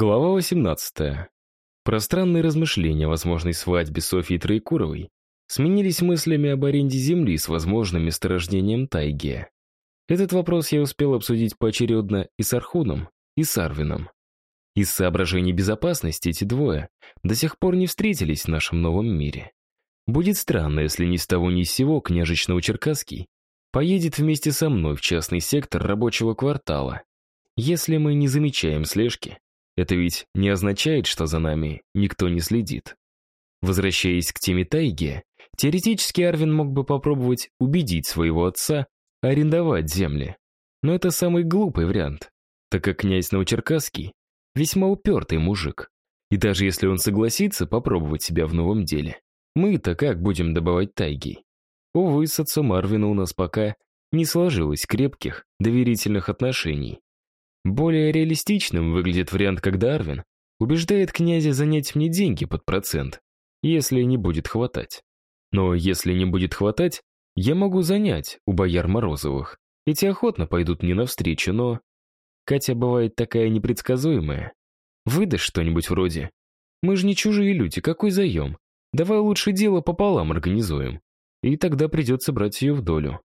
Глава 18. Пространные размышления о возможной свадьбе Софьи Троекуровой сменились мыслями об аренде земли с возможным месторождением тайги. Этот вопрос я успел обсудить поочередно и с Архуном, и с Арвином. Из соображений безопасности эти двое до сих пор не встретились в нашем новом мире. Будет странно, если ни с того ни с сего княжич Новочеркасский поедет вместе со мной в частный сектор рабочего квартала. Если мы не замечаем слежки, это ведь не означает, что за нами никто не следит. Возвращаясь к теме тайги, теоретически Арвин мог бы попробовать убедить своего отца арендовать земли. Но это самый глупый вариант, так как князь Новочеркасский весьма упертый мужик. И даже если он согласится попробовать себя в новом деле, мы-то как будем добывать тайги? Увы, с отцом Арвина у нас пока не сложилось крепких, доверительных отношений. Более реалистичным выглядит вариант, когда Арвин убеждает князя занять мне деньги под процент, если не будет хватать. Но если не будет хватать, я могу занять у бояр Морозовых. Эти охотно пойдут мне навстречу, но... Катя бывает такая непредсказуемая. Выдашь что-нибудь вроде «Мы же не чужие люди, какой заем? Давай лучше дело пополам организуем». И тогда придется брать ее в долю.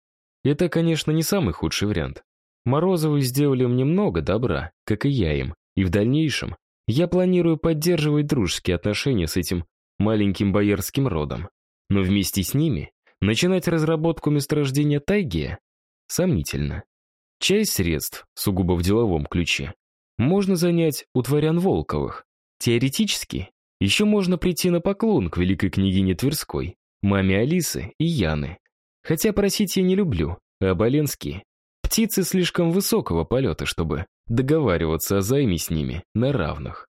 Это, конечно, не самый худший вариант. Морозовы сделали мне много добра, как и я им, и в дальнейшем я планирую поддерживать дружеские отношения с этим маленьким боярским родом. Но вместе с ними начинать разработку месторождения тайги сомнительно. Часть средств, сугубо в деловом ключе, можно занять у дворян Волковых. Теоретически, еще можно прийти на поклон к великой княгине Тверской, маме Алисы и Яны. Хотя просить я не люблю, а Оболенские Птицы слишком высокого полета, чтобы договариваться о займе с ними на равных.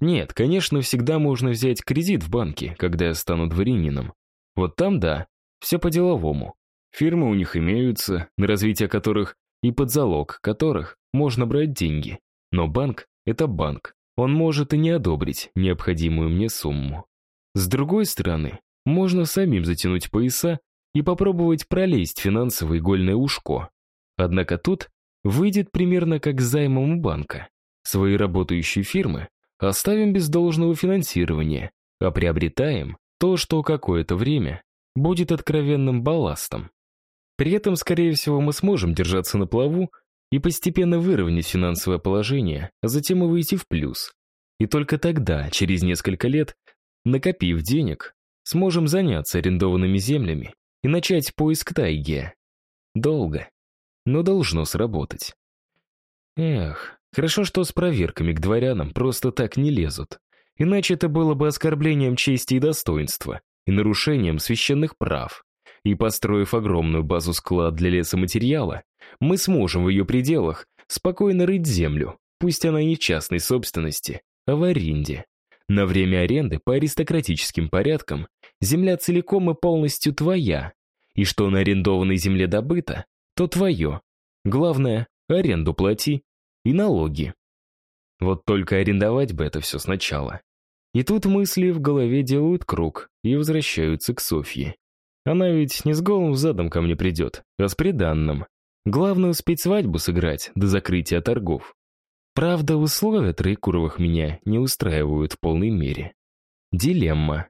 Нет, конечно, всегда можно взять кредит в банке, когда я стану дворянином. Вот там да, все по-деловому. Фирмы у них имеются, на развитие которых и под залог которых можно брать деньги. Но банк — это банк. Он может и не одобрить необходимую мне сумму. С другой стороны, можно самим затянуть пояса и попробовать пролезть финансовое игольное ушко. Однако тут выйдет примерно как с займом у банка. Свои работающие фирмы оставим без должного финансирования, а приобретаем то, что какое-то время будет откровенным балластом. При этом, скорее всего, мы сможем держаться на плаву и постепенно выровнять финансовое положение, а затем и выйти в плюс. И только тогда, через несколько лет, накопив денег, сможем заняться арендованными землями и начать поиск тайги. Долго, но должно сработать. Эх, хорошо, что с проверками к дворянам просто так не лезут. Иначе это было бы оскорблением чести и достоинства и нарушением священных прав. И построив огромную базу-склад для лесоматериала, мы сможем в ее пределах спокойно рыть землю, пусть она не частной собственности, а в аренде. На время аренды по аристократическим порядкам земля целиком и полностью твоя, и что на арендованной земле добыто, то твое. Главное, аренду плати и налоги. Вот только арендовать бы это все сначала. И тут мысли в голове делают круг и возвращаются к Софье. Она ведь не с голым задом ко мне придет, а с приданным. Главное успеть свадьбу сыграть до закрытия торгов. Правда, условия Троекуровых меня не устраивают в полной мере. Дилемма.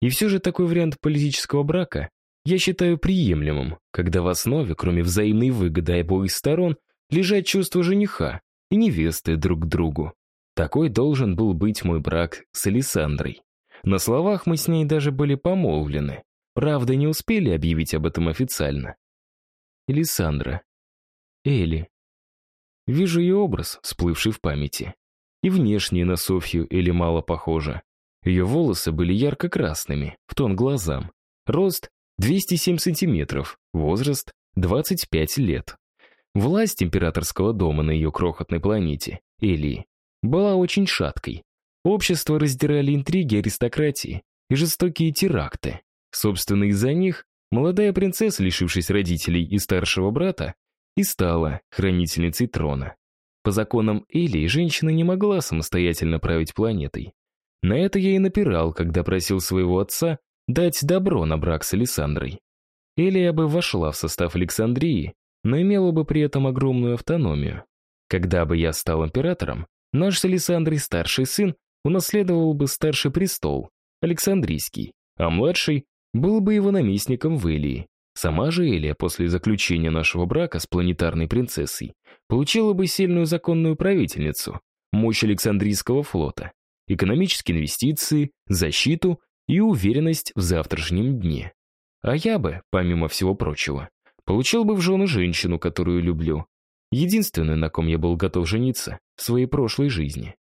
И все же такой вариант политического брака я считаю приемлемым, когда в основе, кроме взаимной выгоды обоих сторон, лежат чувства жениха и невесты друг к другу. Такой должен был быть мой брак с Александрой. На словах мы с ней даже были помолвлены. Правда, не успели объявить об этом официально. Элисандра. Эли. Вижу ее образ, всплывший в памяти. И внешне на Софью Эли мало похожа. Ее волосы были ярко-красными, в тон глазам. Рост 207 сантиметров, возраст 25 лет. Власть императорского дома на ее крохотной планете, Элии, была очень шаткой. Общество раздирали интриги аристократии и жестокие теракты. Собственно, из-за них молодая принцесса, лишившись родителей и старшего брата, и стала хранительницей трона. По законам Элии женщина не могла самостоятельно править планетой. На это я и напирал, когда просил своего отца дать добро на брак с Александрой. Элия бы вошла в состав Александрии, но имела бы при этом огромную автономию. Когда бы я стал императором, Наш с Александрой старший сын унаследовал бы старший престол, Александрийский, а младший был бы его наместником в Элии. Сама же Элия после заключения нашего брака с планетарной принцессой получила бы сильную законную правительницу, мощь Александрийского флота, экономические инвестиции, защиту и уверенность в завтрашнем дне. А я бы, помимо всего прочего, получил бы в жены женщину, которую люблю. Единственную, на ком я был готов жениться в своей прошлой жизни.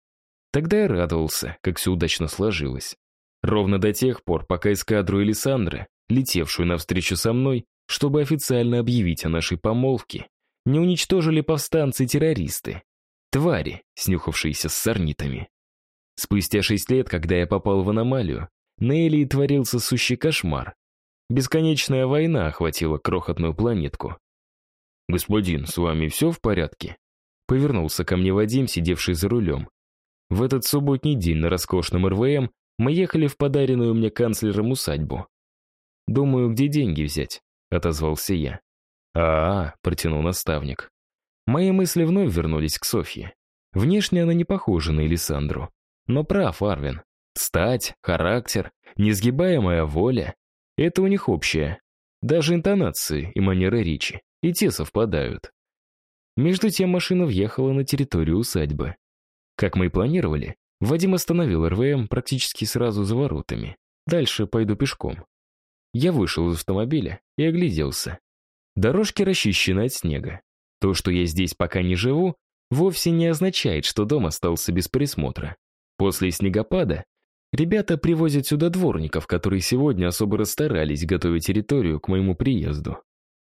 Тогда я радовался, как все удачно сложилось. Ровно до тех пор, пока эскадру Элисандры, летевшую навстречу со мной, чтобы официально объявить о нашей помолвке, не уничтожили повстанцы-террористы, твари, снюхавшиеся с сорнитами. Спустя шесть лет, когда я попал в аномалию, на Элии творился сущий кошмар. Бесконечная война охватила крохотную планетку. «Господин, с вами все в порядке?» Повернулся ко мне Вадим, сидевший за рулем. В этот субботний день на роскошном РВМ мы ехали в подаренную мне канцлером усадьбу. «Думаю, где деньги взять?» — отозвался я. а, -а, -а протянул наставник. Мои мысли вновь вернулись к Софье. Внешне она не похожа на Элисандру. Но прав Арвин. Стать, характер, несгибаемая воля — это у них общее. Даже интонации и манеры речи. И те совпадают. Между тем машина въехала на территорию усадьбы. Как мы и планировали, Вадим остановил РВМ практически сразу за воротами. Дальше пойду пешком. Я вышел из автомобиля и огляделся. Дорожки расчищены от снега. То, что я здесь пока не живу, вовсе не означает, что дом остался без присмотра. После снегопада ребята привозят сюда дворников, которые сегодня особо расстарались, готовя территорию к моему приезду.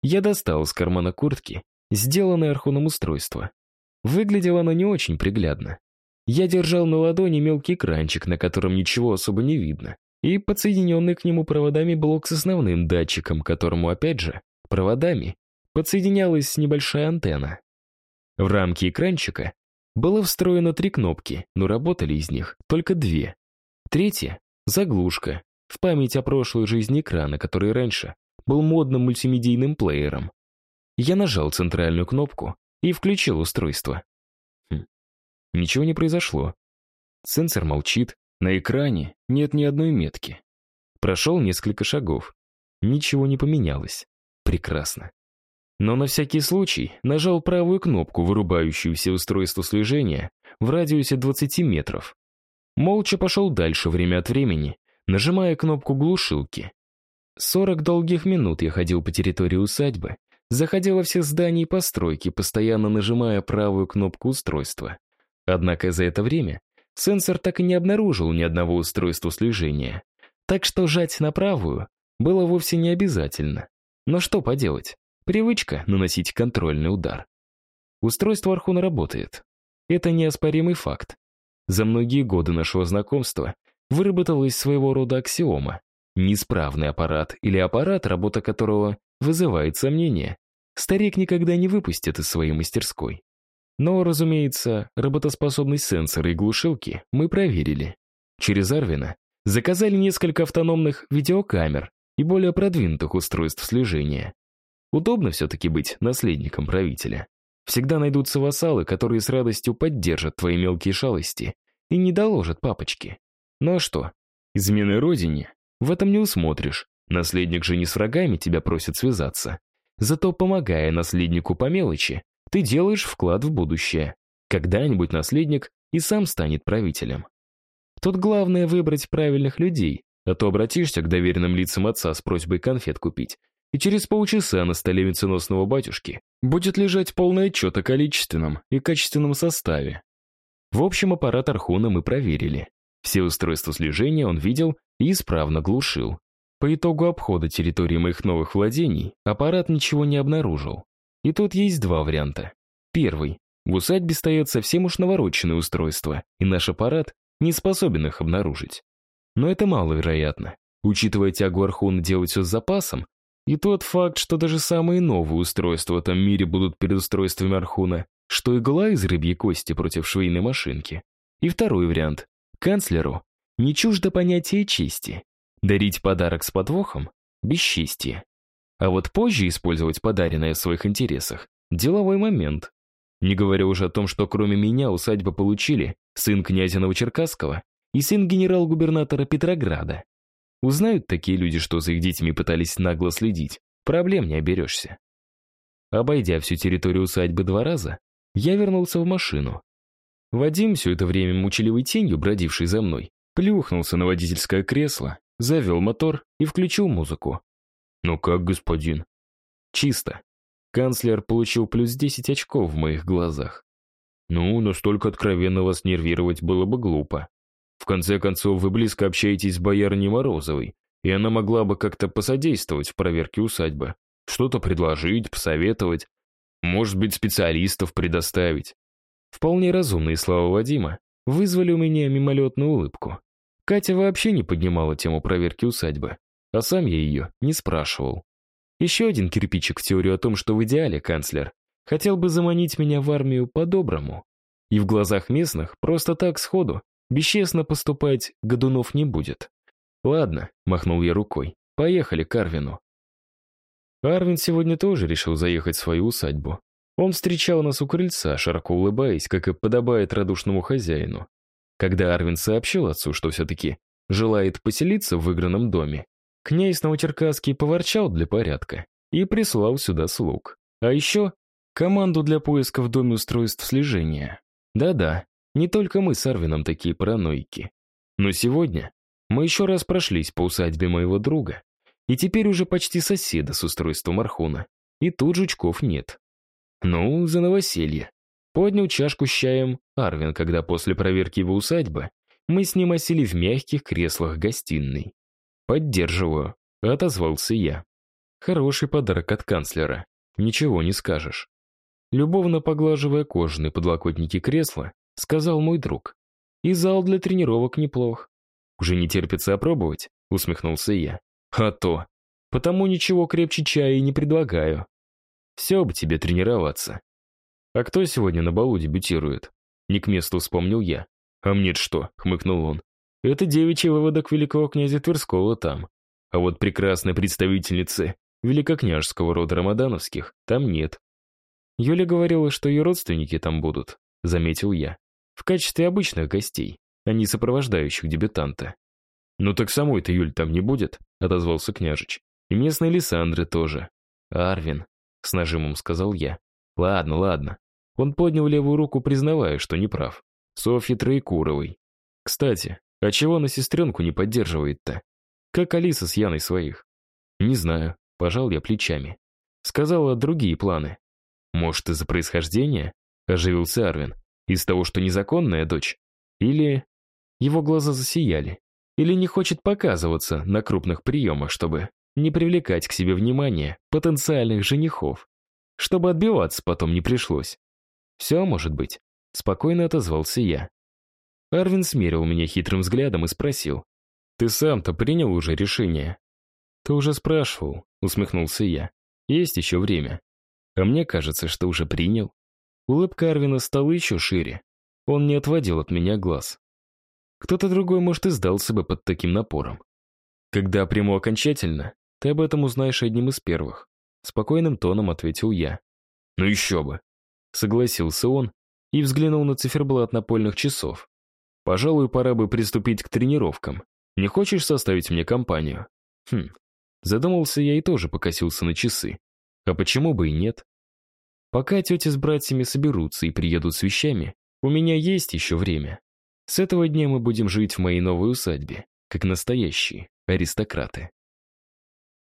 Я достал из кармана куртки сделанное архоном устройство. Выглядело оно не очень приглядно. Я держал на ладони мелкий кранчик, на котором ничего особо не видно, и подсоединенный к нему проводами блок с основным датчиком, которому, опять же, проводами подсоединялась небольшая антенна. В рамке экранчика было встроено три кнопки, но работали из них только две. Третья — заглушка, в память о прошлой жизни экрана, который раньше был модным мультимедийным плеером. Я нажал центральную кнопку и включил устройство. Ничего не произошло. Сенсор молчит, на экране нет ни одной метки. Прошел несколько шагов. Ничего не поменялось. Прекрасно. Но на всякий случай нажал правую кнопку, вырубающую все устройства слежения, в радиусе 20 метров. Молча пошел дальше время от времени, нажимая кнопку глушилки. 40 долгих минут я ходил по территории усадьбы, заходил во все здания и постройки, постоянно нажимая правую кнопку устройства. Однако за это время сенсор так и не обнаружил ни одного устройства слежения. Так что жать на правую было вовсе не обязательно. Но что поделать? Привычка наносить контрольный удар. Устройство Архуна работает. Это неоспоримый факт. За многие годы нашего знакомства выработалась своего рода аксиома. Неисправный аппарат или аппарат, работа которого вызывает сомнения, старик никогда не выпустит из своей мастерской. Но, разумеется, работоспособность сенсора и глушилки мы проверили. Через Арвина заказали несколько автономных видеокамер и более продвинутых устройств слежения. Удобно все-таки быть наследником правителя. Всегда найдутся вассалы, которые с радостью поддержат твои мелкие шалости и не доложат папочке. Ну а что? Измены родине? В этом не усмотришь. Наследник же не с врагами тебя просит связаться. Зато, помогая наследнику по мелочи, ты делаешь вклад в будущее. Когда-нибудь наследник и сам станет правителем. Тут главное выбрать правильных людей, а то обратишься к доверенным лицам отца с просьбой конфет купить, и через полчаса на столе венценосного батюшки будет лежать полный отчет о количественном и качественном составе. В общем, аппарат Архуна мы проверили. Все устройства слежения он видел и исправно глушил. По итогу обхода территории моих новых владений аппарат ничего не обнаружил. И тут есть два варианта. Первый. В усадьбе стоят совсем уж навороченные устройства, и наш аппарат не способен их обнаружить. Но это маловероятно. Учитывая тягу Архуна делать все с запасом, и тот факт, что даже самые новые устройства в этом мире будут перед устройствами Архуна, что игла из рыбьей кости против швейной машинки. И второй вариант. Канцлеру не чуждо понятие чести. Дарить подарок с подвохом – бесчестие. А вот позже использовать подаренное в своих интересах – деловой момент. Не говоря уже о том, что кроме меня усадьбу получили сын князя Новочеркасского и сын генерал-губернатора Петрограда. Узнают такие люди, что за их детьми пытались нагло следить, проблем не оберешься. Обойдя всю территорию усадьбы два раза, я вернулся в машину. Вадим, все это время мучеливой тенью, бродивший за мной, плюхнулся на водительское кресло, завел мотор и включил музыку. «Ну как, господин?» «Чисто. Канцлер получил плюс 10 очков в моих глазах. Ну, настолько откровенно вас нервировать было бы глупо. В конце концов, вы близко общаетесь с боярней Морозовой, и она могла бы как-то посодействовать в проверке усадьбы. Что-то предложить, посоветовать. Может быть, специалистов предоставить. Вполне разумные слова Вадима вызвали у меня мимолетную улыбку. Катя вообще не поднимала тему проверки усадьбы, а сам я ее не спрашивал. Еще один кирпичик в теорию о том, что в идеале канцлер хотел бы заманить меня в армию по-доброму. И в глазах местных просто так сходу, бесчестно поступать Годунов не будет. Ладно, махнул я рукой, поехали к Арвину. Арвин сегодня тоже решил заехать в свою усадьбу. Он встречал нас у крыльца, широко улыбаясь, как и подобает радушному хозяину. Когда Арвин сообщил отцу, что все-таки желает поселиться в выигранном доме, Князь Новочеркасский поворчал для порядка и прислал сюда слуг. А еще команду для поиска в доме устройств слежения. Да-да, не только мы с Арвином такие параноики. Но сегодня мы еще раз прошлись по усадьбе моего друга, и теперь уже почти соседа с устройством Архуна. И тут жучков нет. Ну, за новоселье. Поднял чашку с чаем Арвин, когда после проверки его усадьбы мы с ним осели в мягких креслах гостиной. «Поддерживаю», — отозвался я. Хороший подарок от канцлера, ничего не скажешь. Любовно поглаживая кожаные подлокотники кресла, сказал мой друг. И зал для тренировок неплох. Уже не терпится опробовать, усмехнулся я. А то. Потому ничего крепче чая и не предлагаю. Все бы тебе тренироваться. А кто сегодня на балу дебютирует? Не к месту вспомнил я. А мне что? хмыкнул он. Это девичий выводок великого князя Тверского там. А вот прекрасной представительницы великокняжеского рода Рамадановских там нет. Юля говорила, что ее родственники там будут, заметил я. В качестве обычных гостей, а не сопровождающих дебютанта. «Ну так самой-то Юль там не будет», — отозвался княжич. «И местной Лиссандры тоже». «Арвин», — с нажимом сказал я. «Ладно, ладно». Он поднял левую руку, признавая, что не прав. Софьи Троекуровой. Кстати, а чего она сестренку не поддерживает-то? Как Алиса с Яной своих? Не знаю, пожал я плечами. Сказала другие планы. Может, из-за происхождения? Оживился Арвин. Из того, что незаконная дочь? Или... Его глаза засияли. Или не хочет показываться на крупных приемах, чтобы не привлекать к себе внимание потенциальных женихов. Чтобы отбиваться потом не пришлось. Все может быть. Спокойно отозвался я. Арвин смерил меня хитрым взглядом и спросил. «Ты сам-то принял уже решение?» «Ты уже спрашивал», — усмехнулся я. «Есть еще время». А мне кажется, что уже принял. Улыбка Арвина стала еще шире. Он не отводил от меня глаз. Кто-то другой, может, и сдался бы под таким напором. Когда приму окончательно, ты об этом узнаешь одним из первых. Спокойным тоном ответил я. Ну еще бы. Согласился он и взглянул на циферблат напольных часов. Пожалуй, пора бы приступить к тренировкам. Не хочешь составить мне компанию? Хм. Задумался я и тоже покосился на часы. А почему бы и нет? Пока тетя с братьями соберутся и приедут с вещами, у меня есть еще время. С этого дня мы будем жить в моей новой усадьбе, как настоящие аристократы.